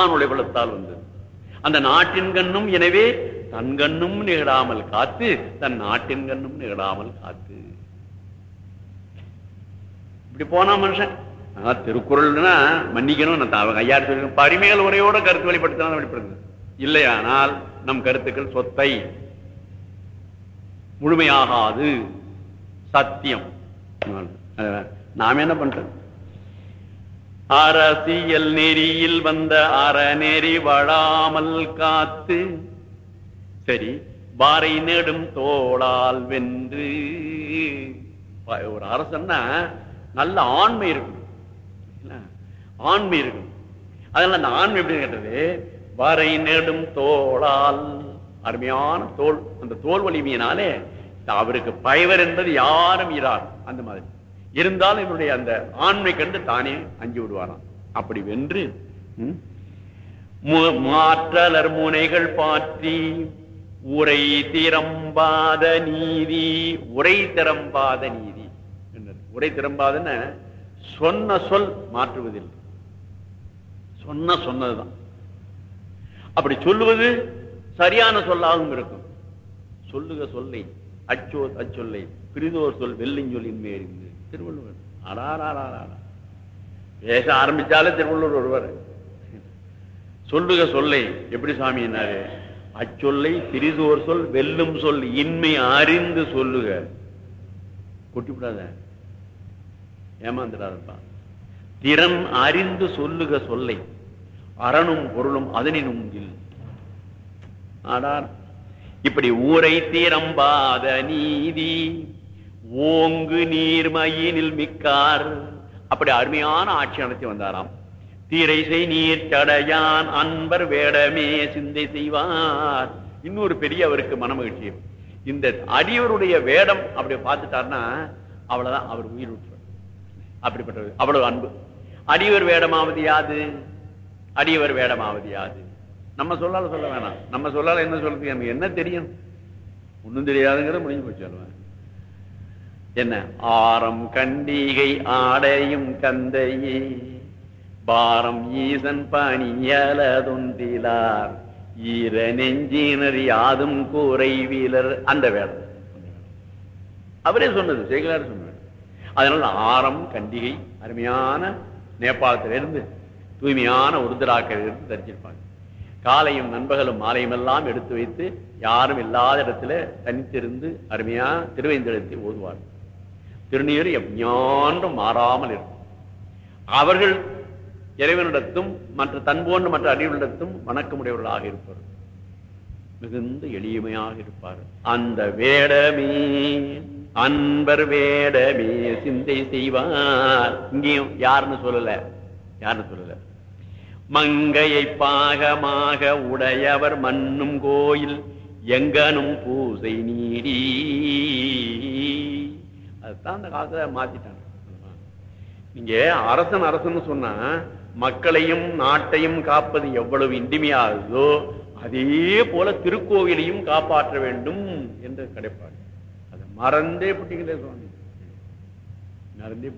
அவனுடைய பலத்தால் வந்தது அந்த நாட்டின் கண்ணும் எனவே தன் கண்ணும் நிகழாமல் காத்து தன் நாட்டின் கண்ணும் நிகழாமல் காத்து. இப்படி போனா மனுஷன் ஆனா திருக்குறள்னா மன்னிக்கணும் நான் அவங்க சொல்லி பரிமைகள் உரையோட கருத்து வெளிப்படுத்தினா வெளிப்படுத்து இல்லையானால் நம் கருத்துக்கள் சொத்தை. முழுமையாகாது. சத்தியம். நாம என்ன பண்றது? அரசியல் நெறியில் வந்த அறநெறி வழாமல் காத்து சரி வாரை நெடும் தோளால் வென்று. ஒரு அரசன்னா நல்ல ஆண்மை இருக்கணும் ஆண்மை இருக்கணும் அதனால அந்த ஆண்மை எப்படி கேட்டது வரை நெடும் தோளால். அருமையான தோல். அந்த தோல் வலிமையினாலே அவருக்கு பயவர் என்பது யாரும் இரார் அந்த மாதிரி. இருந்தாலும் இவருடைய அந்த ஆண்மை கண்டு தானே அஞ்சு விடுவாராம். அப்படி வென்று மு- மாற்றலர் முனைகள் பாற்றி உரை திறம்பாத நீதி உரை திறம்பாத நீதி. உரை திறம்பாதன்னு சொன்ன சொல் மாற்றுவதில்லை சொன்ன சொன்னதுதான். அப்படி சொல்லுவது சரியான சொல்லாகவும் இருக்கும். சொல்லுக சொல்லை அச்சோ அச்சொல்லை பிரிதோர் சொல் வெள்ளிஞ்சொல்லின் மேறிந்து திருவள்ளுவர். அடாராடாரா பேச ஆரம்பிச்சாலே திருவள்ளுவர் வருவார். சொல்லுக சொல்லை எப்படி சாமி என்னாரு? அச்சொல்லை திரிதோர் சொல் வெல்லும் சொல் இன்மை அறிந்து சொல்லுக. கொட்டிவிடாத. ஏமாந்துடாதப்பா. திறன் அறிந்து சொல்லுக சொல்லை. அறனும் பொருளும் அதனினும் இல். ஆடார். இப்படி ஊரை தீரம்பாத நீதி ஓங்கு நீர்மயினில் மிக்கார். அப்படி அருமையான ஆட்சி நடத்தி வந்தாராம். தீரைசை நீர் சடையான் அன்பர் வேடமே சிந்தை செய்வார். இன்னொரு பெரிய அவருக்கு மனமகிழ்ச்சி. இந்த அடியவருடைய வேடம் அப்படி பார்த்துட்டாருன்னா அவ்வளவுதான் அவர் உயிர் விட்டுருவார் அப்படிப்பட்டது அவ்வளவு அன்பு. அடியவர் வேடமாவது யாது? அடியவர் வேடமாவது யாது? நம்ம சொல்லால சொல்ல வேணாம். நம்ம சொல்லால என்ன சொல்றது எனக்கு என்ன தெரியும்? ஒன்றும் தெரியாதுங்கிறத முடிஞ்சு போச்சு சொல்லுவேன் என்ன? ஆரம் கண்டிகை ஆடையும் கந்தையே. பாரம் ஈசன் பணியலதுந்திலார் ஈர நெஞ்சினர் யாதும் கூரை வீலர். அந்த வேடம். அவரே சொன்னது சேகலார் சொன்னார் அதனால ஆரம் கண்டிகை அருமையான நேபாளத்திலிருந்து தூய்மையான உருதராக்கிலிருந்து தரிச்சிருப்பாங்க. காலையும் நண்பகலும் மாலையும் எல்லாம் எடுத்து வைத்து யாரும் இல்லாத இடத்துல தனித்திருந்து அருமையா திருவைந்தெழுத்தை ஓதுவார்கள். திருநீர் எஞ்ஞான்றும் மாறாமல் இருக்கும். அவர்கள் இறைவனிடத்தும் மற்ற தன் போன்ற மற்ற அறிவுகளிடத்தும் வணக்கமுடையவர்களாக இருப்பார். மிகுந்த எளிமையாக இருப்பார். அந்த வேடமே அன்பர் வேடமே சிந்தை செய்வார். இங்கேயும் யாருன்னு சொல்லல? யாருன்னு சொல்லல? மங்கையை பாகமாக உடையவர் மண்ணும் கோயில் எங்கனும் பூசை நீடி தான் அந்த காலத்துல மாத்திட்டாங்க. நீங்க அரசன் அரசன் சொன்னா மக்களையும் நாட்டையும் காப்பது எவ்வளவு இன்றிமையாகுதோ அதே போல திருக்கோவிலையும் காப்பாற்ற வேண்டும் என்று கிடைப்பார் அதை மறந்தே புட்டிங்களே சுவாமி. மறந்தே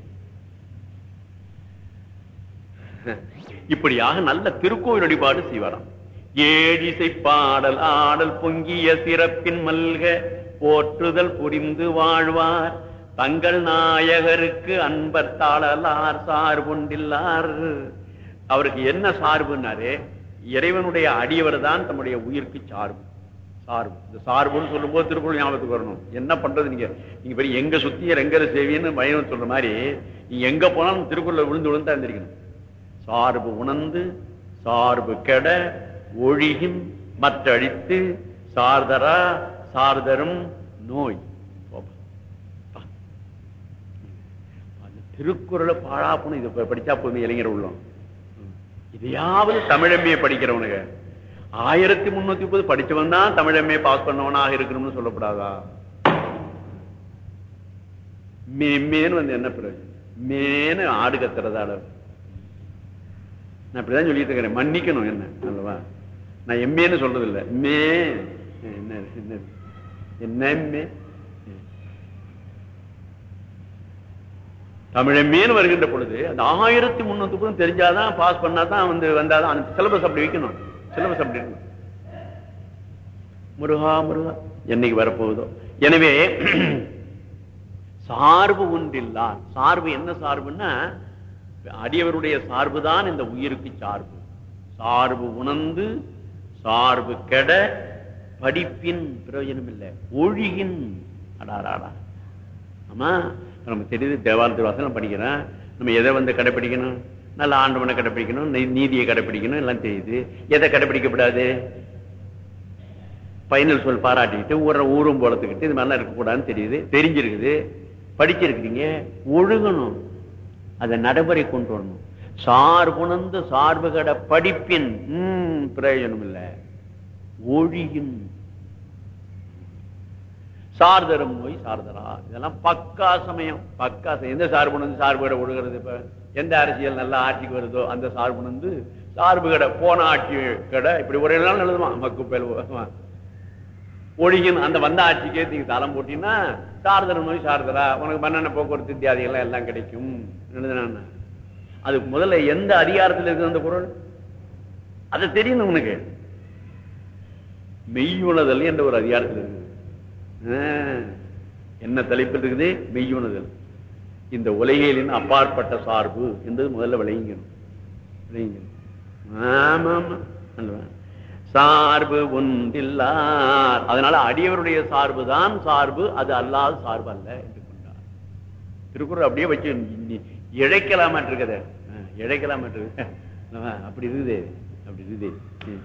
இப்படியாக நல்ல திருக்கோவில் வழிபாடு செய்வாராம். ஏழிசை பாடல் ஆடல் பொங்கிய சிறப்பின் மல்க போற்றுதல் புரிந்து வாழ்வார். தங்கள் நாயகருக்கு அன்பர் தாளலார் சார்புண்டில்லார் அவருக்கு என்ன சார்புன்னாரு? இறைவனுடைய அடியவர் தான் தம்முடைய உயிருக்கு சார்பு. சார்பு. இந்த சார்புன்னு சொல்லும்போது திருக்குறள் ஞாபகத்துக்கு வரணும். என்ன பண்றது நீங்க? நீங்க பெரிய எங்க சுத்திய ரெங்கர சேவின்னு பயணம் சொல்ற மாதிரி நீ எங்க போனாலும் திருக்குறள் விழுந்து விழுந்து இருந்திருக்கணும் சார்பு உணர்ந்து சார்பு கெட ஒழியும் மற்றழித்து சார்தரா சார்தரும் நோய். திருக்குறளை பாழாப்புன்னு இது படிச்சா போதும் இளைஞர் உள்ளோம். இதையாவது தமிழம்மையை படிக்கிறவனுங்க. ஆயிரத்தி முன்னூத்தி முப்பது படிச்சவன் தான் தமிழம்மையை பாஸ் பண்ணவனாக இருக்கணும்னு சொல்லப்படாதா? மேன்னு வந்து என்ன பிறகு மேன்னு ஆடு கத்துறதால நான் இப்படிதான் சொல்லிட்டு இருக்கிறேன். மன்னிக்கணும் என்ன? அல்லவா? நான் எம்மேன்னு சொல்றது இல்ல மே. என்ன என்ன என்ன மே தமிழமேன்னு வருகின்ற பொழுது அந்த ஆயிரத்தி முன்னூத்துக்கும் தெரிஞ்சாதான் பாஸ் பண்ணாதான் வந்து வந்தாதான் அந்த சிலபஸ் அப்படி வைக்கணும். சிலபஸ் அப்படி இருக்கணும். முருகா முருகா என்னைக்கு வரப்போகுதோ. எனவே சார்பு ஒன்றில்லார். சார்பு என்ன சார்புன்னா அடியவருடைய சார்பு தான் இந்த உயிருக்கு சார்பு. சார்பு உணர்ந்து சார்பு கெட படிப்பின் பிரயோஜனம் இல்லை ஒழுகின் அடாராடா. ஆமா? நம்ம தெரியுது தேவாலயத்து வாசனம் படிக்கிறேன். நம்ம எதை வந்து கடைப்பிடிக்கணும்? நல்ல ஆண்டவனை கடைப்பிடிக்கணும் நீதியை கடைப்பிடிக்கணும் எல்லாம் தெரியுது. எதை கடைப்பிடிக்கப்படாது? பைனல் சொல் பாராட்டிக்கிட்டு ஊர ஊரும் போலத்துக்கிட்டு இது மாதிரிலாம் இருக்கக்கூடாதுன்னு தெரியுது. தெரிஞ்சிருக்குது. படிச்சிருக்கிறீங்க. ஒழுகணும். அதை நடைமுறை கொண்டு வரணும். சார்புணர்ந்து சார்பு கடை படிப்பின் பிரயோஜனம் இல்லை ஒழியின் சார்தரும் நோய் சார்தரா? இதெல்லாம் பக்கா சமயம். பக்கா சமயம். எந்த சார்பு சார்பு கடை ஒழுகிறது இப்ப? எந்த அரசியல் நல்லா ஆட்சிக்கு வருதோ அந்த சார்பு வந்து சார்பு கடை போன ஆட்சி கடை இப்படி ஒரே நாள் எழுதுவான். மக்குப்பேல் ஒழியின் அந்த வந்த ஆட்சிக்கே நீங்க தளம் போட்டீங்கன்னா சார்தரும் நோய் சார்தரா? உனக்கு மன்னன போக்குவரத்து இத்தியாதிகள்லாம் எல்லாம் கிடைக்கும். எழுதுனா அது முதல்ல எந்த அதிகாரத்தில் இருக்குது அந்த குரல்? அது தெரியணும் உனக்கு? மெய்யுணதல் என்ற ஒரு அதிகாரத்தில் இருக்குது. என்ன தலைப்பில் இருக்குது? மெய்யுணதல். இந்த உலகியலின் அப்பாற்பட்ட சார்பு என்பது முதல்ல விளங்கிக்கணும். விளங்கிக்கணும். ஆமா சார்பு ஒன்றில்லார். அதனால அடியவருடைய சார்பு தான் சார்பு அது அல்லாத சார்பு அல்ல என்று கொண்டார். திருக்குறள் அப்படியே வச்சு இழைக்கலாமா இருக்கத. இழைக்கலாமா இருக்கு அப்படி இருக்குது. அப்படி இருக்குது. ம்.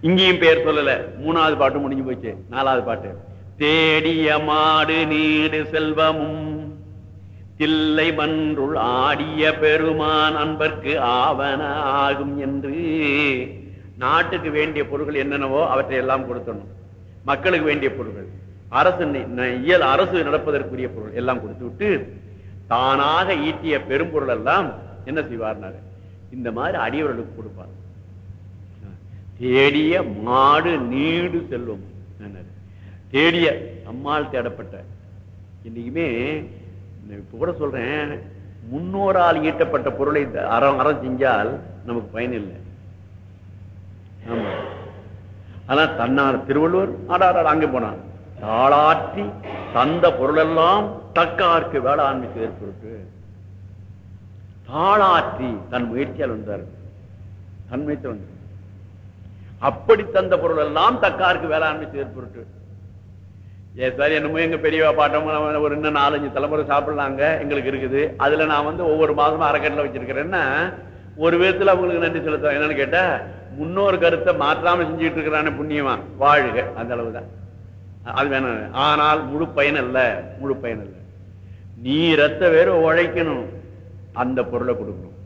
இங்கேயும் பேர் சொல்லல. மூணாவது பாட்டு முடிஞ்சு போச்சு. நாலாவது பாட்டு. தேடிய மாடு நீடு செல்வமும் தில்லை மன்றுள் ஆடிய பெருமான் அன்பர்க்கு ஆவன ஆகும் என்று நாட்டுக்கு வேண்டிய பொருட்கள் என்னென்னவோ அவற்றை எல்லாம் கொடுத்தணும். மக்களுக்கு வேண்டிய பொருட்கள் அரசு இயல் அரசு நடப்பதற்குரிய பொருள் எல்லாம் கொடுத்து விட்டு தானாக ஈட்டிய பெரும்பொருள் எல்லாம் என்ன செய்வார்னாரு? இந்த மாதிரி அடியவர்களுக்கு கொடுப்பார். தேடிய மாடு நீடு செல்வம் என்ன தேடிய அம்மாள் தேடப்பட்ட. இன்னைக்குமே நான் இப்ப கூட சொல்றேன் முன்னோரால் ஈட்டப்பட்ட பொருளை அறம் அறம் செஞ்சால் நமக்கு பயன் இல்லை. ஆமா. ஆனா தன்னார் திருவள்ளுவர் ஆடாடாட அங்கே போனான் தாளாற்றி தந்த பொருளெல்லாம் தக்கார்க்கு வேளாண்மை ஏற்பட்டு தாளாற்றி தன் முயற்சியால் வந்தார். தன் வந்தார். அப்படி தந்த பொருள் எல்லாம் தக்காருக்கு வேளாண்மை செயற்பொருட்டு ஏ சார் என்னமோ எங்க பெரியவா பாட்டம் ஒரு இன்னும் நாலஞ்சு தலைமுறை சாப்பிடலாங்க எங்களுக்கு இருக்குது. அதுல நான் வந்து ஒவ்வொரு மாதமும் அறக்கட்டில வச்சிருக்கிறேன்னா ஒரு விதத்துல அவங்களுக்கு நன்றி செலுத்தும் என்னன்னு கேட்டா முன்னோர் கருத்தை மாற்றாம செஞ்சுட்டு இருக்கிறான புண்ணியமா? வாழ்க அந்த அளவுதான். அது வேணும். ஆனால் முழு பயன் அல்ல முழு பயன் அல்ல. நீ ரத்த வேறு உழைக்கணும். அந்த பொருளை கொடுக்கணும்.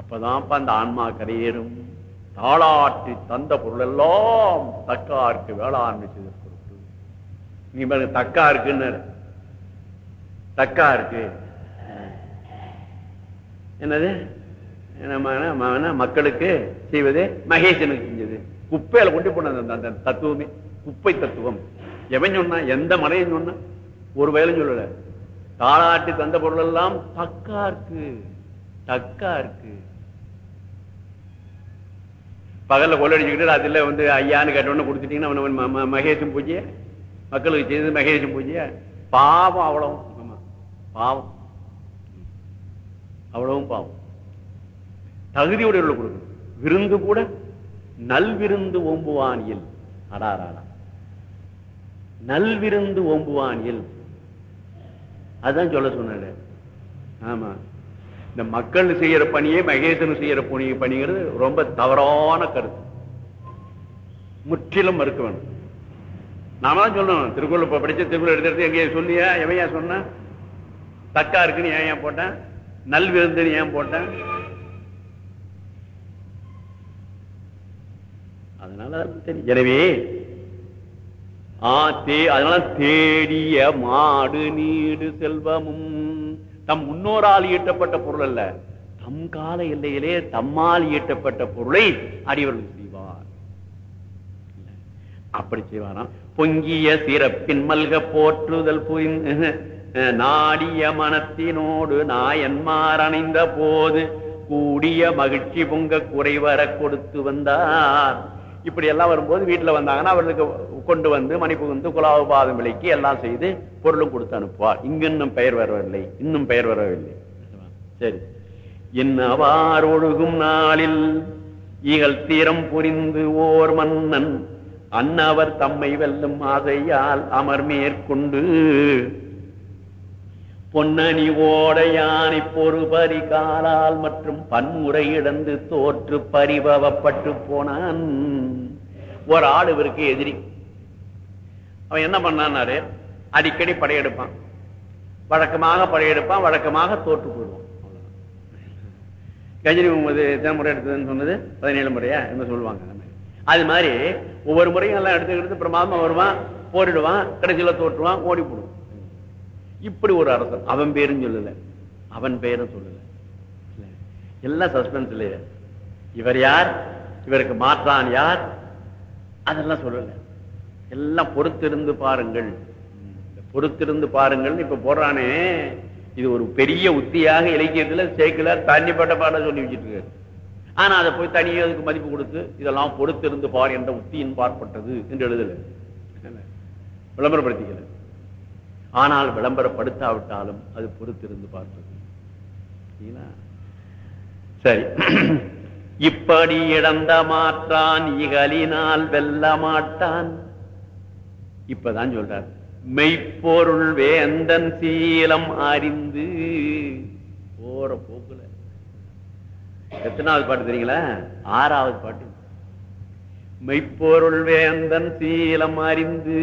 அப்பதான் அந்த ஆன்மா கரையேறும். தாளாற்றி தந்த பொருள் எல்லாம் தக்காருக்கு வேளாண்மை செய்த பொருட்டு நீ பாருங்க தக்கா இருக்குன்னு தக்கா இருக்கு என்னது? என்ன, மக்களுக்கு செய்வது மகேசனுக்கு செஞ்சது. குப்பையில கொண்டு போனது அந்த- அந்த தத்துவமே குப்பை தத்துவம். எவன் சொன்னா எந்த மலையும் சொன்னா? ஒரு வயலும் சொல்லல. தாளாட்டி தந்த பொருள் எல்லாம் தக்கா இருக்கு தக்கா இருக்கு பகல்ல கொள்ளடிச்சுக்கிட்டு அதுல வந்து ஐயான்னு கேட்டோன்னு கொடுத்துட்டீங்கன்னா அவன் ம- ம- மகேசன் மக்களுக்கு செய்தது மகேசன் பூஜையா. பாவம் அவ்வளவும். ஆமாம் பாவம். அவ்வளவும் பாவம். தகுதியோட உள்ள கொடுக்கணும் விருந்து கூட நல்விருந்து ஓம்புவானியல் அடாராடா நல்விருந்து ஓம்புவானியல் அதான் சொல்ல சொன்னாரு. ஆமா. இந்த மக்கள் செய்யற பணியை மகேசன் செய்யற பணி பணிங்கிறது ரொம்ப தவறான கருத்து. முற்றிலும் மறுக்க வேண்டும். நாம தான் சொல்லணும். திருக்குறள் இப்ப படிச்ச திருக்குறள் எடுத்து எடுத்து எங்கேயா சொல்லியா எவையா சொன்ன? தக்கா இருக்குன்னு ஏன் ஏன் போட்டேன்? நல்விருந்துன்னு ஏன் போட்டேன்? அதனால தெரியும். எனவே ஆ, தே- அதனால தேடிய மாடு நீடு செல்வமும் தம் முன்னோரால் ஈட்டப்பட்ட பொருள் அல்ல. தம் கால எல்லையிலே தம்மால் ஈட்டப்பட்ட பொருளை அறிவர்கள் செய்வார். அப்படி செய்வாராம். பொங்கிய சிறப்பின் மல்க போற்றுதல் புரிந்து அஹ், நாடிய மனத்தினோடு நாயன்மார் அணைந்த போது கூடிய மகிழ்ச்சி பொங்க குறைவர கொடுத்து வந்தார். இப்படி எல்லாம் வரும்போது வீட்டில் வந்தாங்கன்னா அவர்களுக்கு கொண்டு வந்து மணிப்புகுந்து குலாவு குலாபாதம் விலைக்கு எல்லாம் செய்து பொருளும் கொடுத்து அனுப்புவார். இங்கு இன்னும் பெயர் வரவில்லை. இன்னும் பெயர் வரவில்லை. சரி. என்னவார் ஒழுகும் நாளில் இகழ் தீரம் புரிந்து ஓர் மன்னன் அன்னவர் தம்மை வெல்லும் ஆசையால் அமர் மேற்கொண்டு பொன்னணி ஓடையானை பொறுபரி காலால் மற்றும் பன்முறை இழந்து தோற்று பரிபவப்பட்டு போனான். ஒரு ஆள் இவருக்கு எதிரி. அவன் என்ன பண்ணான்னாரு? அடிக்கடி படையெடுப்பான். வழக்கமாக படையெடுப்பான் வழக்கமாக தோற்று போயிடுவான். கஜினி முகமது எத்தனை முறை எடுத்ததுன்னு சொன்னது? பதினேழு முறையா? என்ன சொல்லுவாங்க அது மாதிரி ஒவ்வொரு முறையும் எல்லாம் எடுத்துக்கிட்டு பிரமாதமா வருவான் போரிடுவான் கடைசியில தோற்றுவான் ஓடி போடுவான். இப்படி ஒரு அரசன் அவன் பேரும் சொல்லல. அவன் பெயரும் சொல்லல. எல்லாம் சஸ்பென்ஸ் இல்லையா இவர் யார்? இவருக்கு மாற்றான் யார்? அதெல்லாம் சொல்லல. எல்லாம் பொறுத்திருந்து பாருங்கள். பொறுத்திருந்து பாருங்கள் இப்ப போடுறானே. இது ஒரு பெரிய உத்தியாக இலக்கியத்துல சேர்க்கலார் தண்ணிப்பட்ட பாட சொல்லி வச்சிட்டு இருக்காரு ஆனா அதை போய் தனியாக அதுக்கு மதிப்பு கொடுத்து இதெல்லாம் பொறுத்திருந்து பார் என்ற உத்தியின் பார்ப்பட்டது என்று எழுதல. விளம்பரப்படுத்திக்கல. ஆனால் விளம்பரப்படுத்தாவிட்டாலும் அது பொறுத்திருந்து பார்ப்பது சரி. இப்படி இழந்த மாற்றான் இகலினால் வெல்ல மாட்டான். இப்பதான் சொல்றார் மெய்ப்பொருள் வேந்தன் சீலம் அறிந்து போற போக்குல. எத்தனாவது பாட்டு தெரியுங்களா? ஆறாவது பாட்டு. மெய்ப்பொருள் வேந்தன் சீலம் அறிந்து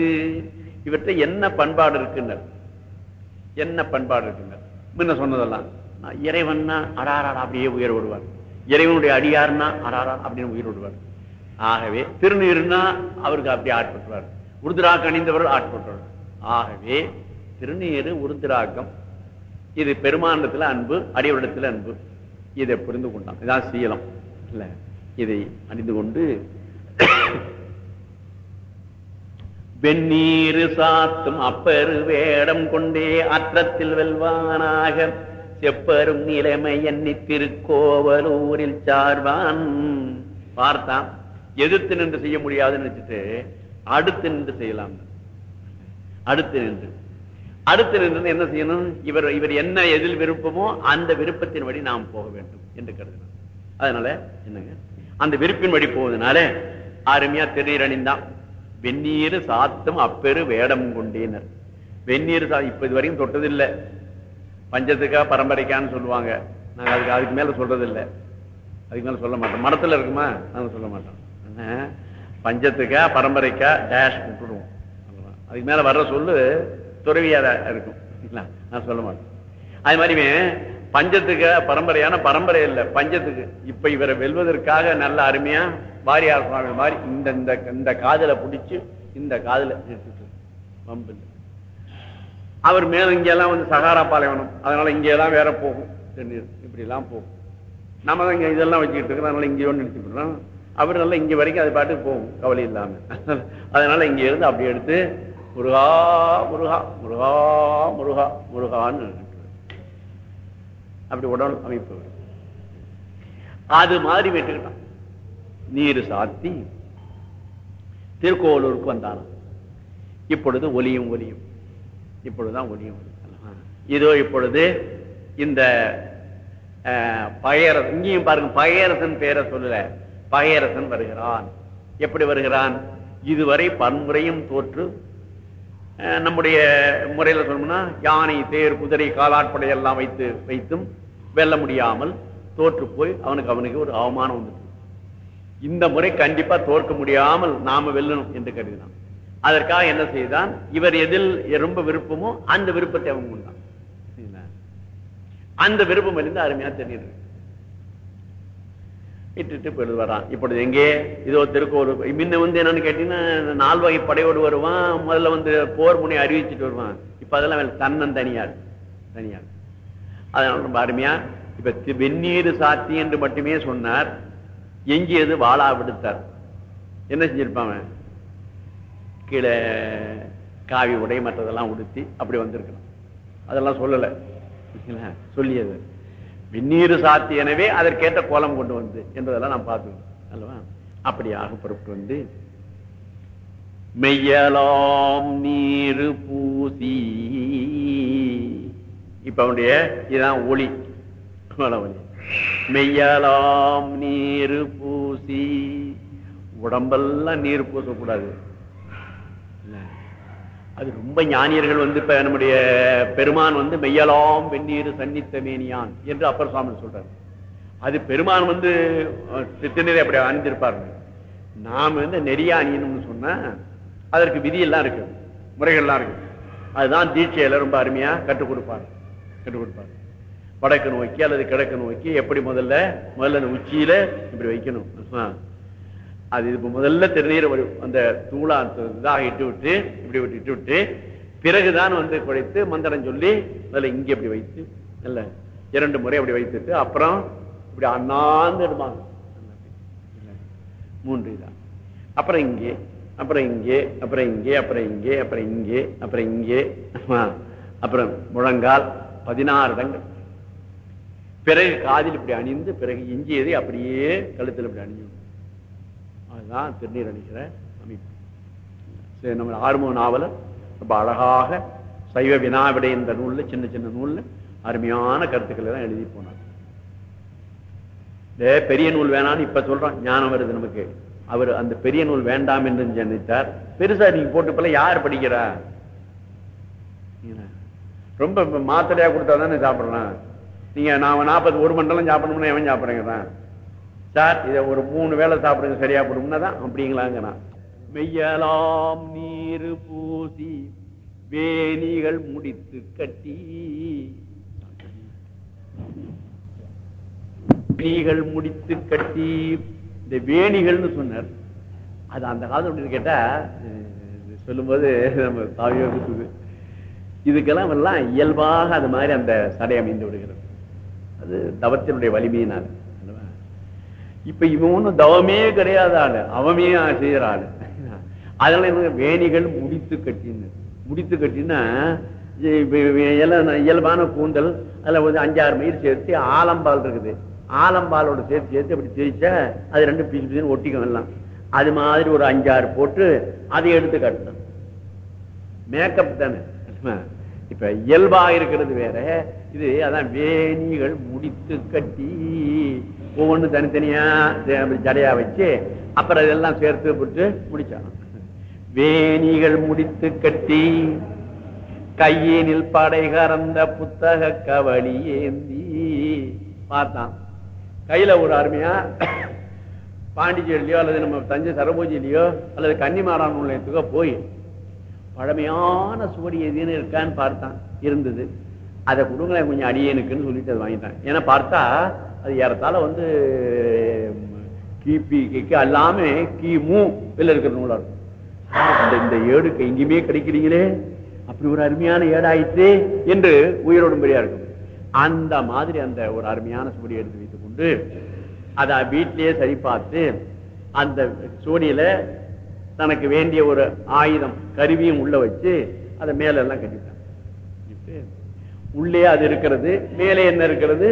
இவற்றை என்ன பண்பாடு இருக்குன்னர் என்ன பண்பாடு இருக்குங்க முன்ன சொன்னதெல்லாம். இறைவன்னா அடாராடா அப்படியே உயர் விடுவார். இறைவனுடைய அடியார்னா அடாரா அப்படின்னு உயிர் விடுவார். ஆகவே திருநீர்னா அவருக்கு அப்படி ஆட்பட்டுவார். உருதிராக்கம் அணிந்தவர் ஆட்பட்டுவார். ஆகவே திருநீர் உருதுராக்கம் இது பெருமாண்டத்தில் அன்பு அடிவடத்தில் அன்பு. இதை புரிந்து கொண்டான். இதான் சீலம். இல்ல இதை அணிந்து கொண்டு வெந்நீரு சாத்தும் அப்பெரு வேடம் கொண்டே அற்றத்தில் வெல்வானாக. செப்பரும் நிலைமை எண்ணி திருக்கோவலூரில் சார்வான். பார்த்தான் எதிர்த்து நின்று செய்ய முடியாதுன்னு நினைச்சிட்டு அடுத்து நின்று செய்யலாம். அடுத்து நின்று. அடுத்து நின்று என்ன செய்யணும்? இவர் இவர் என்ன எதில் விருப்பமோ அந்த விருப்பத்தின் வழி நாம் போக வேண்டும் என்று கருதினார் அதனால என்னங்க? அந்த விருப்பின் வழி போவதனால அருமையா திடீரணிந்தான் வெந்நீர் சாத்தும் அப்பெரு வேடம் கொண்டேனர். வெந்நீர் சா இப்ப இது வரைக்கும் தொட்டதில்லை. பஞ்சத்துக்கா பரம்பரைக்கான்னு சொல்லுவாங்க. நாங்கள் அதுக்கு அதுக்கு மேலே சொல்றதில்லை. அதுக்கு மேலே சொல்ல மாட்டோம். மரத்துல இருக்குமா? நாங்கள் சொல்ல மாட்டோம். பஞ்சத்துக்கா பரம்பரைக்கா டேஷ் விட்டுடுவோம் அதுக்கு மேலே வர்ற சொல்லு துறவியாக இருக்கும். இல்லைங்களா? நான் சொல்ல மாட்டேன். அது மாதிரி பஞ்சத்துக்கு பரம்பரையான பரம்பரை இல்லை பஞ்சத்துக்கு. இப்ப இவரை வெல்வதற்காக நல்ல அருமையா வாரியார் சுவாமி மாதிரி இந்த இந்த இந்த காதல பிடிச்சு இந்த காதல நிறுத்திட்டு வம்பு அவர் மேல இங்கெல்லாம் வந்து சகாரா பாலைவனம். அதனால இங்கெல்லாம் வேற போகும். இப்படி எல்லாம் போகும். நம்ம தான் இங்க இதெல்லாம் வச்சுக்கிட்டு இருக்கோம். அதனால இங்கே ஒன்று நிறுத்திவிடுறோம் அவர் நல்லா இங்க வரைக்கும் அது பாட்டுக்கு போகும். கவலை இல்லாம. அதனால இங்க இருந்து அப்படி எடுத்து முருகா முருகா முருகா முருகா முருகான்னு அப்படி உடல் அமைப்பு. அது மாதிரி விட்டுக்கிட்டான். நீர் சாத்தி. திருக்கோவலூருக்கு வந்தாலும் இப்பொழுது ஒலியும் ஒலியும் இப்பொழுதுதான் ஒலியும் இதோ இப்பொழுது இந்த பகையரசன் இங்கேயும் பாருங்க பகையரசன் பேரை சொல்லல. பகையரசன் வருகிறான். எப்படி வருகிறான்? இதுவரை பன்முறையும் தோற்று நம்முடைய முறையில சொல்லணும்னா யானை தேர் குதிரை காலாட்படை எல்லாம் வைத்து வைத்தும் வெல்ல முடியாமல் தோற்று போய் அவனுக்கு அவனுக்கு ஒரு அவமானம் வந்துட்டு இந்த முறை கண்டிப்பா தோற்க முடியாமல் நாம வெல்லணும் என்று கருதினான். அதற்காக என்ன செய்தான்? இவர் எதில் ரொம்ப விருப்பமோ அந்த விருப்பத்தை அவங்க உண்டான். அந்த விருப்பம் இருந்து அருமையா தெரியுது. இட்டுட்டு போயிட்டு வரான் இப்பொழுது எங்கே? இதோ திருக்கோவில் முன்ன வந்து என்னன்னு கேட்டீங்கன்னா நால் வகை படையோடு வருவான் முதல்ல வந்து போர் முனை அறிவிச்சிட்டு வருவான். இப்ப அதெல்லாம் தன்னன் தனியார் தனியார் அதனால ரொம்ப அருமையா இப்ப வெந்நீர் சாத்தி என்று மட்டுமே சொன்னார். எஞ்சியது வாழா விடுத்தார். என்ன செஞ்சிருப்பான் அவன்? கீழே காவி உடை மற்றதெல்லாம் உடுத்தி அப்படி வந்திருக்கணும். அதெல்லாம் சொல்லலை. சொல்லியது. விண்ணீர் சாத்தி எனவே அதற்கேற்ற கோலம் கொண்டு வந்து என்பதெல்லாம் நான் பார்த்துக்கணும் அல்லவா? அப்படியாக புறப்பட்டு வந்து மெய்யலாம் நீரு பூசி இப்ப அவனுடைய இதான் ஒளி ஒளி மெய்யலாம் நீரு பூசி உடம்பெல்லாம் நீர் பூசக்கூடாது. அது ரொம்ப ஞானியர்கள் வந்து இப்ப நம்முடைய பெருமான் வந்து மெய்யலாம் வெந்நீர் சன்னித்த மேனியான் என்று அப்பர் சுவாமி சொல்றாரு. அது பெருமான் வந்து அஹ், திருநீரை அப்படி அணிந்திருப்பாருங்க நாம் வந்து நெறிய அணியணும்னு சொன்னா அதற்கு விதியெல்லாம் இருக்கு முறைகள்லாம் இருக்கு. அதுதான் தீட்சையில ரொம்ப அருமையா கற்றுக் கொடுப்பார் கற்றுக் கொடுப்பார். வடக்கு நோக்கி அல்லது கிழக்கு நோக்கி எப்படி முதல்ல முதல்ல அந்த உச்சியில இப்படி வைக்கணும். அது இப்ப முதல்ல திருநீர் அந்த தூளா அந்த இதாக இட்டு விட்டு இப்படி விட்டு இட்டு விட்டு பிறகுதான் வந்து குழைத்து மந்திரம் சொல்லி முதல்ல இங்க இப்படி வைத்து இல்ல இரண்டு முறை அப்படி வைத்துட்டு அப்புறம் இப்படி அண்ணாந்து எடுப்பாங்க. மூன்று தான் அப்புறம் இங்கே அப்புறம் இங்கே அப்புறம் இங்கே அப்புறம் இங்கே அப்புறம் இங்கே அப்புறம் இங்கே அப்புறம் முழங்கால் பதினாறு இடங்கள். பிறகு காதில் இப்படி அணிந்து பிறகு இஞ்சியதை அப்படியே கழுத்தில் இப்படி அணிஞ்சு அதுதான் திருநீர் அணிகிற அமைப்பு. சரி நம்ம ஆறுமுக நாவலர் ரொம்ப அழகாக சைவ வினாவிடை இந்த நூலில் சின்ன சின்ன நூல்ல அருமையான கருத்துக்களை தான் எழுதி போனார். இந்த பெரிய நூல் வேணாம்னு இப்ப சொல்றோம் ஞானம் வருது நமக்கு. அவர் அந்த பெரிய நூல் வேண்டாம் என்று நினைத்தார். பெருசா நீங்க போட்டு இப்ப யார் படிக்கிறா? ரொம்ப மாத்திரையா கொடுத்தா தானே சாப்பிடலாம் நீங்க நான் நாற்பது ஒரு மண்டலம் சாப்பிடணும்னா எவன் சாப்பிடுறேங்கிறான் சார் இதை ஒரு மூணு வேளை சாப்பிடுங்க சரியா போடும்னா தான் அப்படிங்களாங்கிறான். மெய்யலாம் நீர் பூசி வேணிகள் முடித்து கட்டி. வேணிகள் முடித்து கட்டி. இந்த வேணிகள்னு சொன்னார். அது அந்த காலத்தில் அப்படின்னு கேட்டா சொல்லும்போது நம்ம தாவியோ இருக்குது. இதுக்கெல்லாம் எல்லாம் இயல்பாக அது மாதிரி அந்த சடை அமைந்து விடுகிறது. அது தவத்தினுடைய வலிமையினால். இப்ப இவன் ஒண்ணும் தவமே கிடையாது ஆளு அவமே செய்யற ஆளு அதனால என்ன வேணிகள் முடித்து கட்டின்னு. முடித்து கட்டினா இயல்பான கூந்தல் அதுல வந்து அஞ்சாறு மயிர் சேர்த்து ஆலம்பால் இருக்குது. ஆலம்பாலோட சேர்த்து சேர்த்து அப்படி திரிச்சா அது ரெண்டு பீஸ் பீஸ் ஒட்டிக்கும் எல்லாம். அது மாதிரி ஒரு அஞ்சாறு போட்டு அதை எடுத்து கட்டணும். மேக்கப் தானே. இப்ப இயல்பா இருக்கிறது வேற. இது அதான் வேணிகள் முடித்து கட்டி ஒவ்வொன்றும் தனித்தனியா ஜடையா வச்சு அப்புறம் இதெல்லாம் சேர்த்து போட்டு முடிச்சான் வேணிகள் முடித்து கட்டி கையினில் படை கறந்த புத்தக கவளி ஏந்தி. பார்த்தான். கையில ஒரு அருமையா பாண்டிச்சேரியிலயோ அல்லது நம்ம தஞ்சை சரபோஜிலையோ அல்லது கன்னிமாரான் நிலையத்துக்கோ போய் பழமையான சுவடி எதுன்னு இருக்கான்னு பார்த்தான். இருந்தது. அதை கொடுங்களேன் கொஞ்சம் அடியேனுக்குன்னு சொல்லிட்டு அதை வாங்கிட்டான் ஏன்னா பார்த்தா அது ஏறத்தாழ வந்து கிபி கிக்கு எல்லாமே கிமு வெளில இருக்கிற நூலா இருக்கும். இந்த இந்த ஏடுக்கு எங்கேயுமே கிடைக்கிறீங்களே அப்படி ஒரு அருமையான ஏடாயிற்று என்று உயிரோடும்படியா இருக்கும். அந்த மாதிரி அந்த ஒரு அருமையான சுவடி எடுத்து வைத்துக் கொண்டு அதை வீட்டிலேயே சரி பார்த்து அந்த சோடியில தனக்கு வேண்டிய ஒரு ஆயுதம் கருவியும் உள்ள வச்சு அதை மேல எல்லாம் கட்டிட்டான் உள்ளே அது இருக்கிறது மேலே என்ன இருக்கிறது?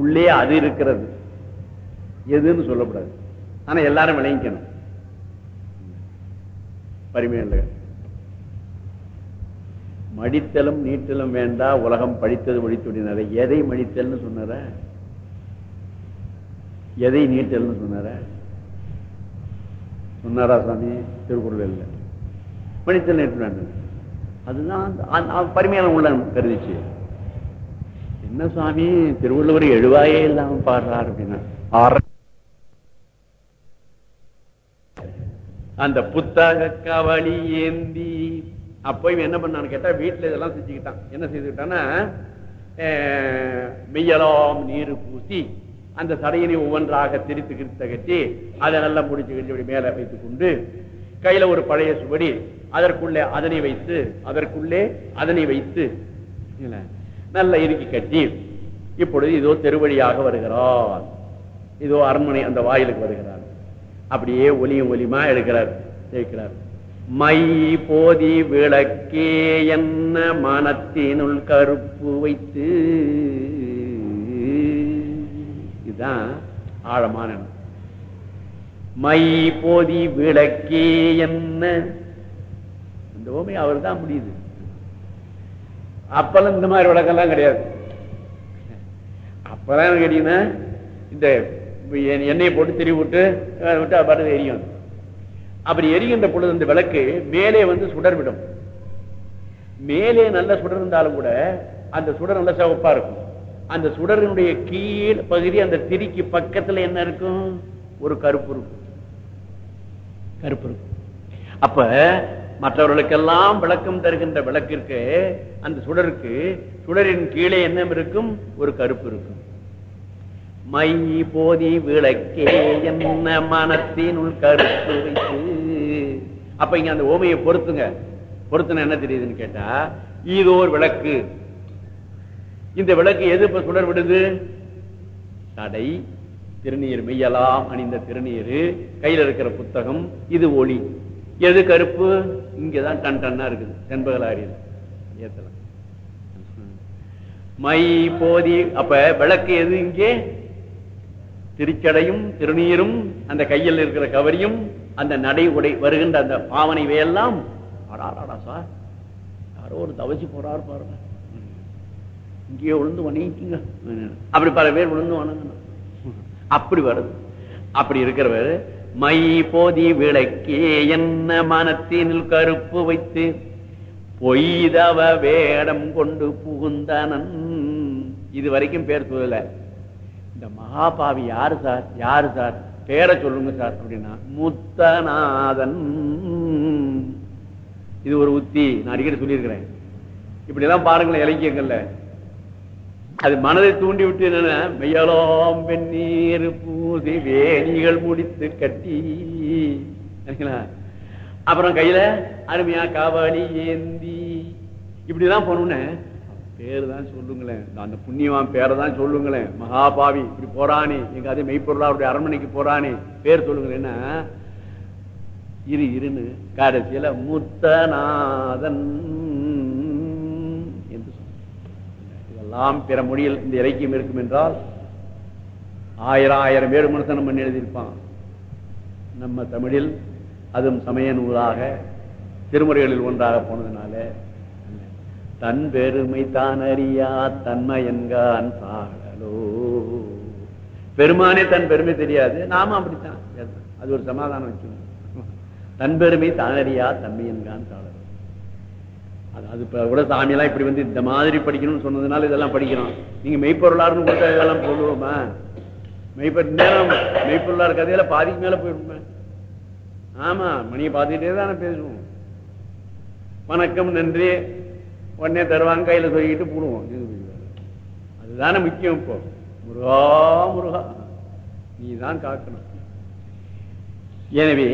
உள்ளே அது இருக்கிறது. எதுன்னு சொல்லக்கூடாது. ஆனா எல்லாரும் விளங்கிக்கணும். பரிமையில மடித்தலும் நீட்டலும் வேண்டா உலகம் படித்தது ஒழித்துடினார எதை மடித்தல்னு சொன்னார? எதை நீட்டல்னு சொன்னார? சொன்னாரா சாமி? திருக்குறள் இல்லை. மடித்தல் நீட்டல் வேண்டும். அதுதான் பரிமையான உள்ள கருதிச்சு என்ன சுவாமி திருவள்ளுவர் எழுவாயே இல்லாம பாடுறாரு அப்படின்னா. அந்த புத்தக கவளி ஏந்தி அப்போ இவன் என்ன பண்ணான்னு கேட்டா வீட்டுல இதெல்லாம் செஞ்சுக்கிட்டான். என்ன செய்துக்கிட்டான்னா மெய்யலாம் நீர் பூசி அந்த சடையினை ஒவ்வொன்றாக திரித்து கிரித்த கட்டி அதை நல்லா முடிச்சு கட்டி அப்படி மேல வைத்துக் கொண்டு கையில ஒரு பழைய சுவடி அதற்குள்ளே அதனை வைத்து அதற்குள்ளே அதனை வைத்து நல்ல இறுக்கி கட்டி இப்பொழுது இதோ தெருவழியாக வருகிறார். இதோ அரண்மனை அந்த வாயிலுக்கு வருகிறார். அப்படியே ஒலியும் ஒலியுமா எடுக்கிறார் ஜெயிக்கிறார். மை போதி விளக்கே என்ன மனத்தினுள் கருப்பு வைத்து. இதுதான் ஆழமான மை போதி விளக்கே என்ன? இந்த ஓமை அவர் தான் முடியுது. அப்பெல்லாம் இந்த மாதிரி விளக்கெல்லாம் கிடையாது. அப்பதான் கேட்டீங்கன்னா இந்த எண்ணெயை போட்டு திரி விட்டு விட்டு பாட்டு எரியும். அப்படி எரிகின்ற பொழுது இந்த விளக்கு மேலே வந்து சுடர் விடும் மேலே நல்ல சுடர் இருந்தாலும் கூட அந்த சுடர் நல்ல சிவப்பா இருக்கும். அந்த சுடரினுடைய கீழ் பகுதி அந்த திரிக்கு பக்கத்துல என்ன இருக்கும்? ஒரு கருப்பு இருக்கும். கருப்பு இருக்கும். அப்ப மற்றவர்களுக்கெல்லாம் விளக்கம் தருகின்ற விளக்கிற்கு அந்த சுடருக்கு சுடரின் கீழே என்ன இருக்கும்? ஒரு கருப்பு இருக்கும். மை போதி விளக்கே என்ன மனத்தினுள் கருத்து வைத்து. அப்ப இங்க அந்த ஓமையை பொருத்துங்க. பொறுத்துன என்ன தெரியுதுன்னு கேட்டா இது ஒரு விளக்கு. இந்த விளக்கு எது? இப்ப சுடர் விடுது. தடை திருநீர் மெய்யலாம் அணிந்த திருநீர். கையில இருக்கிற புத்தகம் இது ஒளி. எது கருப்பு? இங்கதான் டன் டன்னா இருக்குது. செண்பகலாரியில் ஏத்தலாம். மை போதி அப்ப விளக்கு எது இங்கே? திருச்சடையும் திருநீரும் அந்த கையில் இருக்கிற கவரியும் அந்த நடை உடை வருகின்ற அந்த பாவனை இவையெல்லாம்? அடாடாடா சார். யாரோ ஒரு தவசி போறாரு பாருங்க. இங்கேயே விழுந்து வணங்கிக்குங்க. அப்படி பல பேர் விழுந்து வணங்கணும். அப்படி வருது. அப்படி இருக்கிறவர் மை போதி விளக்கே என்ன மனத்தினில் கருப்பு வைத்து பொய்தவ வேடம் கொண்டு புகுந்தனன். இது வரைக்கும் பேர் சொல்லல. இந்த மகாபாவி யாரு சார்? யாரு சார்? பேரை சொல்லுங்க சார் அப்படின்னா முத்தநாதன். இது ஒரு உத்தி நான் அடிக்கடி சொல்லியிருக்கிறேன். இப்படி எல்லாம் பாருங்களேன் இலக்கியங்கள்ல. அது மனதை தூண்டி விட்டு என்னன்னா? மெய்யலாம் வெந்நீர் பூசி வேணிகள் முடித்து கட்டி. அப்புறம் கையில அருமையா காவாளி ஏந்தி. இப்படிதான் போனோன்னு பேரு தான் சொல்லுங்களேன் அந்த புண்ணியவான் பேரை தான் சொல்லுங்களேன். மகாபாவி இப்படி போறானே. எங்க அதே மெய்ப்பொருளாவுடைய அரண்மனைக்கு போறானே. பேர் சொல்லுங்களேன்னா இரு இருன்னு. கடைசியில முத்தநாதன். நாம் பிற மொழியில் இந்த இலக்கியம் இருக்கும் என்றால் ஆயிரம் ஆயிரம் பேர் மனுஷன் நம்ம எழுதியிருப்பான். நம்ம தமிழில் அதுவும் சமய நூலாக திருமுறைகளில் ஒன்றாக போனதுனால தன் பெருமை தான் அறியா தன்மையன்கான் சாடலோ பெருமானே தன் பெருமை தெரியாது நாம அப்படித்தான். அது ஒரு சமாதானம் வச்சுக்கணும். தன் பெருமை தானறியா தன்மை தன்மையன்கான் சாடலோ அது அது இப்ப கூட சாமியெல்லாம் இப்படி வந்து இந்த மாதிரி படிக்கணும்னு சொன்னதுனால இதெல்லாம் படிக்கிறோம். நீங்க மெய்ப்பொருளாருன்னு கொடுத்தா இதெல்லாம் சொல்லுவோமா மெய்ப்பொருள் நேரம் மெய்ப்பொருளார் கதையில பாதிக்கு மேல போயிடுமே ஆமா மணியை பார்த்துக்கிட்டே தானே பேசுவோம். வணக்கம் நன்றி. உடனே தருவாங்க கையில சொல்லிக்கிட்டு போடுவோம். அதுதானே முக்கியம் இப்போ. முருகா முருகா. நீ தான் காக்கணும். எனவே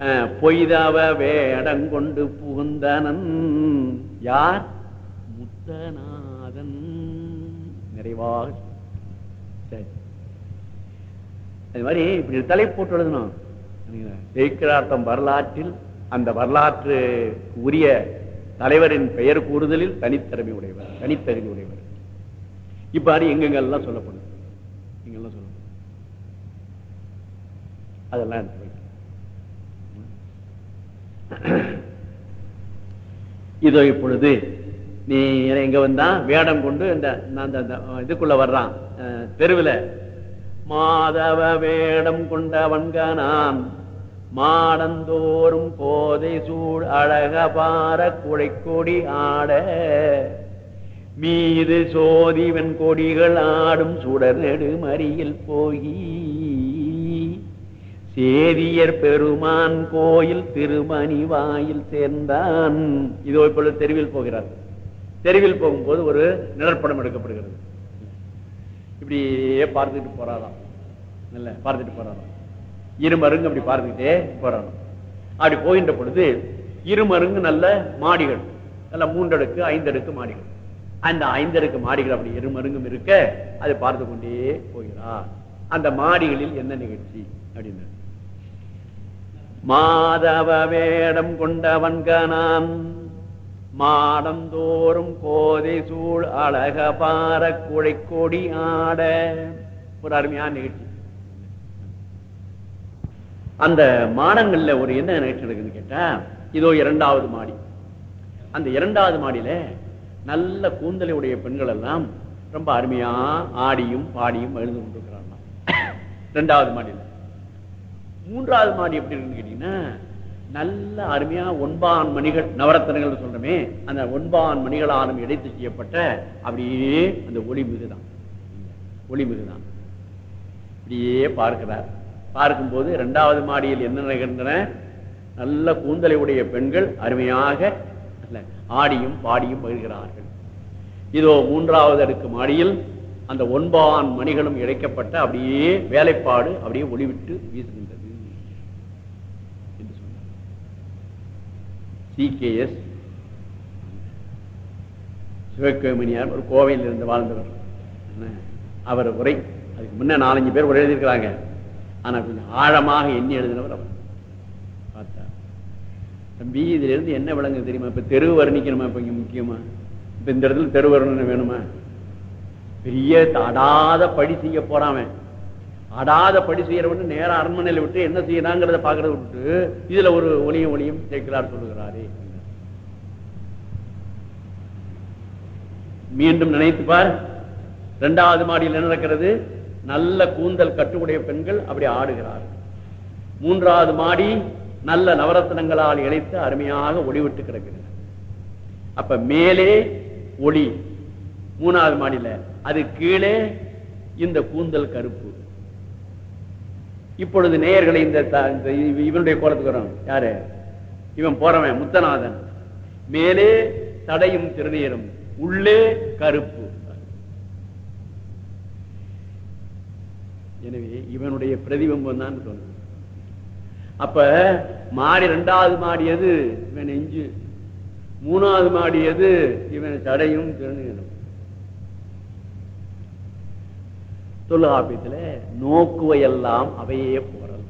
பொய்தாவ வேடங்கொண்டு புகுந்தனன். யார்? முத்தநாதன் நிறைவாக சரி. அது மாதிரி இப்படி தலை போட்டு எழுதணும். ஜெயிக்கிறார்த்தம் வரலாற்றில் அந்த வரலாற்று உரிய தலைவரின் பெயர் கூறுதலில் தனித்திறமை உடையவர் தனித்தகுதி உடையவர். இவ்வாறு எங்கெங்கெல்லாம் சொல்லப்படும்? எங்கெல்லாம் சொல்லப்படும்? அதெல்லாம் எடுத்து இதோ இப்பொழுது நீ எங்க வந்தா வேடம் கொண்டு இந்த நான் அந்த இதுக்குள்ள வர்றான். தெருவில் தெருவுல. மாதவ வேடம் கொண்டவன்கானான் மாடந்தோறும் போதை சூழ் அழக பார குழைக்கொடி கொடி ஆட. மீது சோதி கொடிகள் ஆடும் சுடர் நெடுமறியில் போகி. சேவியர் பெருமான் கோயில் திருமணி வாயில் சேர்ந்தான். இதோ இப்பொழுது தெருவில் போகிறார். தெருவில் போகும்போது ஒரு நிழற்படம் எடுக்கப்படுகிறது. இப்படியே பார்த்துட்டு போறாராம். இல்ல பார்த்துட்டு போறாராம். இருமருங்கு அப்படி பார்த்துக்கிட்டே போறாராம். அப்படி போகின்ற பொழுது இருமருங்கு நல்ல மாடிகள். நல்ல மூன்றடுக்கு ஐந்தடுக்கு மாடிகள். அந்த ஐந்தடுக்கு மாடிகள் அப்படி இருமருங்கும் இருக்க அதை பார்த்து கொண்டே போகிறார். அந்த மாடிகளில் என்ன நிகழ்ச்சி? அப்படின்னு மாதவ வேடம் கொண்டவன் மாடம் மாடந்தோறும் கோதை சூழ் அழக பார குழை கொடி ஆட. ஒரு அருமையான நிகழ்ச்சி. அந்த மாடங்கள்ல ஒரு என்ன நிகழ்ச்சி நடக்குதுன்னு கேட்டா இதோ இரண்டாவது மாடி. அந்த இரண்டாவது மாடியில நல்ல கூந்தலை உடைய பெண்கள் எல்லாம் ரொம்ப அருமையா ஆடியும் பாடியும் எழுந்து கொண்டிருக்கிறாங்க இரண்டாவது மாடியில. மூன்றாவது மாடி எப்படி இருக்குன்னு கேட்டீங்கன்னா நல்ல அருமையா ஒன்பான் மணிகள் நவரத்தனங்கள் சொல்றமே அந்த ஒன்பான் மணிகளாலும் இடைத்து செய்யப்பட்ட அப்படியே அந்த ஒளி மிகுதான். ஒளி மிகுதான். இப்படியே பார்க்கிறார். பார்க்கும்போது இரண்டாவது மாடியில் என்ன நிகழ்ந்தன? நல்ல கூந்தலை உடைய பெண்கள் அருமையாக ஆடியும் பாடியும் பகிர்கிறார்கள் இதோ மூன்றாவது அடுக்கு மாடியில் அந்த ஒன்பான் மணிகளும் இழைக்கப்பட்ட அப்படியே வேலைப்பாடு அப்படியே ஒளிவிட்டு வீசுகின்றது என்று சொன்னார் சி கே எஸ் சிவகேமணியார் ஒரு கோவையில் இருந்து வாழ்ந்தவர். என்ன? அவர் உரை அதுக்கு முன்ன நாலஞ்சு பேர் உரை எழுதியிருக்கிறாங்க. ஆனா கொஞ்சம் ஆழமாக எண்ணி எழுதினவர் அவர். பார்த்தா தம்பி இதுல இருந்து என்ன விளங்குது தெரியுமா? இப்ப தெரு வர்ணிக்கணுமா? இப்ப இங்க முக்கியமா? இப்ப இந்த இடத்துல தெரு வர்ணனை வேணுமா? பெரிய தடாத படி செய்ய போறான் அடாத படி செய்யறவன் நேரா அரண்மனையில விட்டு என்ன செய்யறாங்கிறத பாக்குறத விட்டு இதுல ஒரு ஒளியும் ஒளியும் சேர்க்கிறார் சொல்லுகிறாரே. மீண்டும் நினைத்துப்பார் இரண்டாவது மாடியில் என்ன நடக்கிறது? நல்ல கூந்தல் கட்டுடைய பெண்கள் அப்படி ஆடுகிறார்கள். மூன்றாவது மாடி நல்ல நவரத்னங்களால் இணைத்து அருமையாக ஒளிவிட்டு கிடக்கிறது. அப்ப மேலே ஒளி. மூணாவது மாடியில அது கீழே இந்த கூந்தல் கருப்பு. இப்பொழுது நேயர்களை இந்த இந்த இவனுடைய கோலத்துக்கு வரும் யாரு? இவன் போறவன் முத்தநாதன். மேலே தடையும் திருநீரும் உள்ளே கருப்பு. எனவே இவனுடைய பிரதிபிம்பம் தான் சொன்ன அப்ப மாடி ரெண்டாவது மாடியது இவன் நெஞ்சு மூணாவது மாடியது இவன் தடையும் திருநீரும். தொல்காப்பியத்துல நோக்குவையெல்லாம் அவையே போறல்.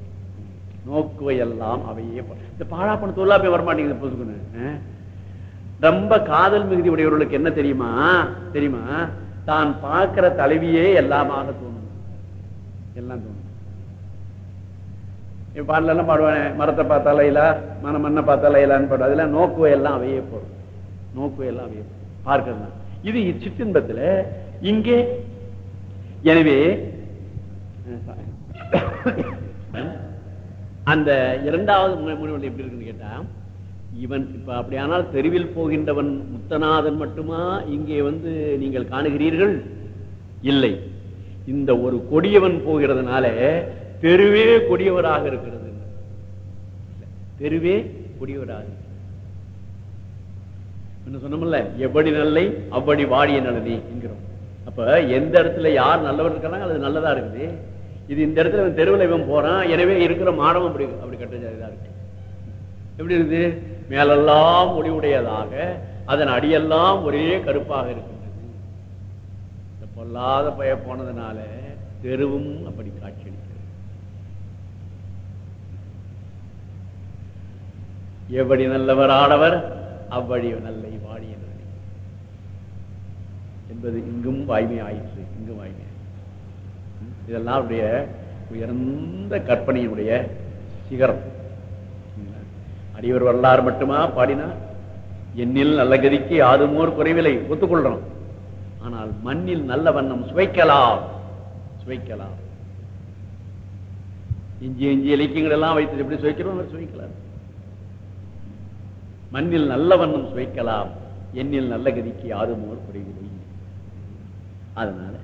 நோக்குவையெல்லாம் அவையே போறல். இந்த பாழாப்பண தொல்லாப்பியம் வரமாட்டேங்குது புதுக்குன்னு ரொம்ப காதல் மிகுதி உடையவர்களுக்கு என்ன தெரியுமா? தெரியுமா? தான் பார்க்கிற தலைவியே எல்லாமாக தோணும். எல்லாம் தோணும். என் பாடல எல்லாம் பாடுவானே மரத்தை பார்த்தா லைலா மன மண்ணை பார்த்தா லைலான்னு பாடு அதெல்லாம் நோக்குவை எல்லாம் அவையே போடும் நோக்குவை எல்லாம் அவையே போடும் தான். இது சிற்றின்பத்துல இங்கே எனவே அந்த இரண்டாவது மு- எப்படி இருக்குன்னு கேட்டா இவன் இப்ப அப்படியானால் தெருவில் போகின்றவன் முத்தநாதன் மட்டுமா? இங்கே வந்து நீங்கள் காணுகிறீர்கள்? இல்லை. இந்த ஒரு கொடியவன் போகிறதுனால தெருவே கொடியவராக இருக்கிறது. தெருவே கொடியவராக இருக்கிறது. என்ன சொன்னோம்ல? எவ்வடி நல்லை அவ்வடி வாடிய நலனே என்கிறோம். அப்ப எந்த இடத்துல யார் நல்லவர் இருக்கிறாங்க அது நல்லதா இருக்குது. இது இந்த இடத்துல இவன் தெருவில் இவன் போறான். எனவே இருக்கிற மாடம் அப்படி அப்படி கட்ட இருக்கு. எப்படி இருக்குது மேலெல்லாம் ஒளிவுடையதாக அதன் அடியெல்லாம் ஒரே கருப்பாக இருக்கின்றது. இந்த பொல்லாத பய போனதுனால தெருவும் அப்படி காட்சியளிக்கிறது எப்படி நல்லவர் ஆடவர் அவ்வழி நல்லை வாடியவர் என்பது இங்கும் வாய்மை ஆயிற்று இங்கும் வாய்மை. இதெல்லாம் அவருடைய உயர்ந்த கற்பனையினுடைய சிகரம். அடியவர் வரலாறு மட்டுமா பாடினா எண்ணில் நல்ல கதிக்கு யாதுமோர் குறைவில்லை ஒத்துக்கொள்றோம் ஆனால் மண்ணில் நல்ல வண்ணம் சுவைக்கலாம் சுவைக்கலாம். இஞ்சி இஞ்சி இலக்கியங்கள் எல்லாம் வைத்து எப்படி சுவைக்கிறோம்? சுவைக்கலாம் மண்ணில் நல்ல வண்ணம் சுவைக்கலாம் எண்ணில் நல்ல கதிக்கு யாதுமோர் குறைவில்லை. அதனால